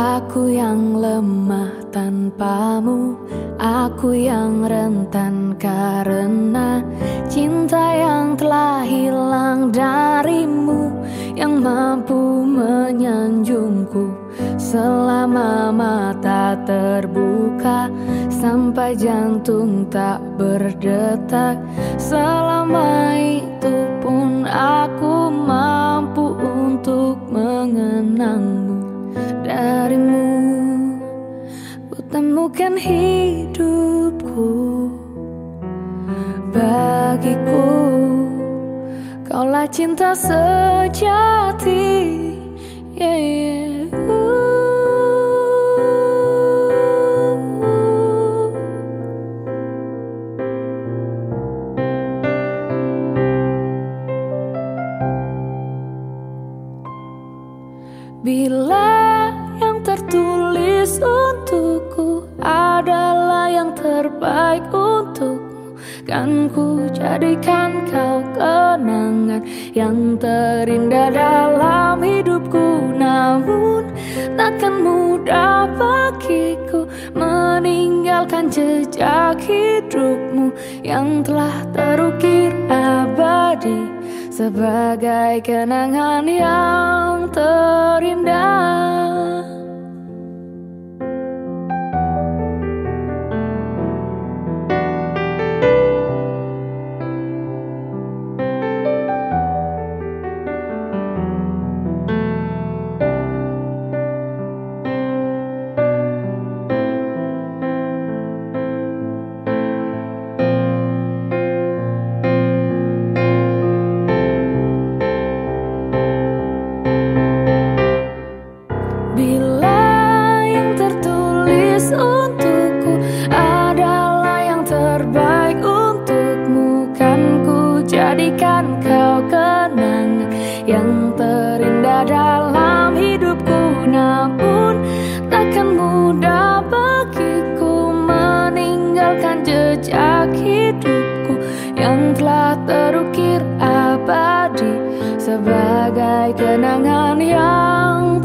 Aku yang lemah tanpamu Aku yang rentan karena Cinta yang telah hilang darimu Yang mampu menyanjungku Selama mata terbuka Sampai jantung tak berdetak Selama itu temukan hidupku Bagiku Kaulah cinta sejati yeah, yeah. Bila yang tertulis yang terbaik untukmu Kan ku jadikan kau kenangan yang terindah dalam hidupku Namun takkan mudah bagiku meninggalkan jejak hidupmu Yang telah terukir abadi sebagai kenangan yang terindah. Takkan mudah bagiku meninggalkan jejak hidupku Yang telah terukir abadi sebagai kenangan yang